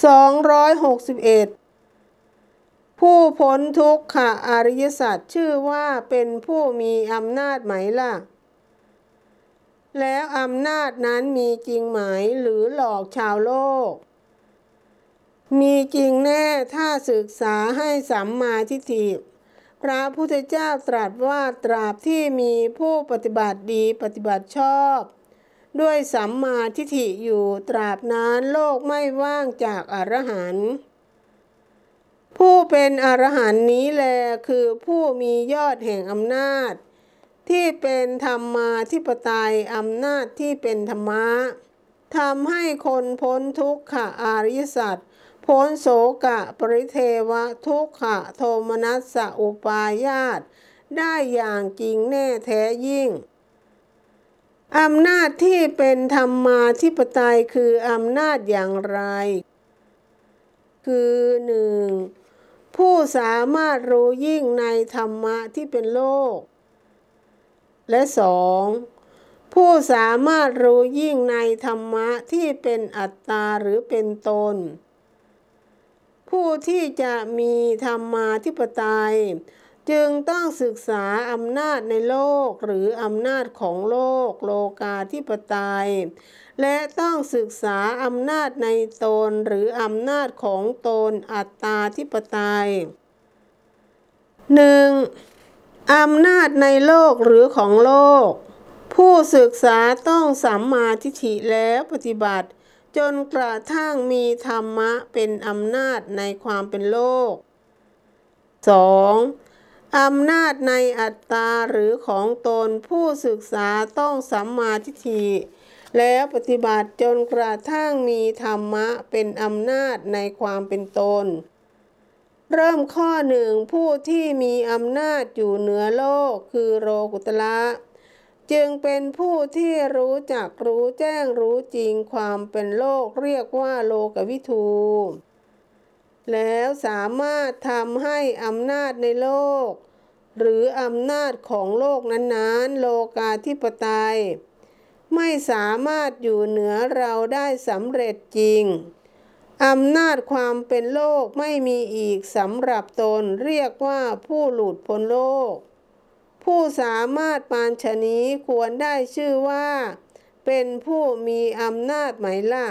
261 ผู้พ้นทุกขะอริยสัจชื่อว่าเป็นผู้มีอำนาจไหมล่ะ แล้วอำนาจนั้นมีจริงไหมหรือหลอกชาวโลก มีจริงแน่ถ้าศึกษาให้สัมมาทิฏฐิพระพุทธเจ้าตรัสว่าตราบที่มีผู้ปฏิบัติดีปฏิบัติชอบ ด้วยสัมมาทิฏฐิอยู่ตราบนั้นโลกไม่ว่างจากอรหันต์ผู้เป็นอรหันต์นี้แลคือผู้มียอดแห่งอำนาจ ที่เป็นธรรมาธิปไตยอำนาจที่เป็นธรรมะทำให้คนพ้นทุกขะอริสัจพ้นโสกะปริเทวะทุกขะโทมนัสสะอุปายาตได้อย่างจริงแน่แท้ยิ่ง อำนาจที่เป็นธรรมาธิปไตยคืออำนาจอย่างไร คือหนึ่งผู้สามารถรู้ยิ่งในธรรมะที่เป็นโลก และสองผู้สามารถรู้ยิ่งในธรรมะที่เป็นอัตตาหรือเป็นตน ผู้ที่จะมีธรรมาธิปไตย จึงต้องศึกษาอำนาจในโลกหรืออำนาจของโลกโลกาธิปไตย และต้องศึกษาอำนาจในตนหรืออำนาจของตนอัตตาธิปไตย 1. อำนาจในโลกหรือของโลก ผู้ศึกษาต้องสัมมาทิฏฐิแล้วปฏิบัติ จนกระทั่งมีธรรมะเป็นอำนาจในความเป็นโลก 2. อำนาจในอัตตาหรือของตนผู้ศึกษาต้องสัมมาทิฏฐิแล้วปฏิบัติจนกระทั่งมีธรรมะเป็นอำนาจในความเป็นตน เริ่มข้อหนึ่งผู้ที่มีอำนาจอยู่เหนือโลกคือโลกุตละจึงเป็นผู้ที่รู้จักรู้แจ้งรู้จริงความเป็นโลกเรียกว่าโลกวิทู แล้วสามารถทำให้อำนาจในโลก หรืออำนาจของโลกนั้นๆ โลกาธิปไตย ไม่สามารถอยู่เหนือเราได้สำเร็จจริงอำนาจความเป็นโลกไม่มีอีกสำหรับตนเรียกว่าผู้หลุดพ้นโลก ผู้สามารถปานชนี้ควรได้ชื่อว่า เป็นผู้มีอำนาจไหมล่ะ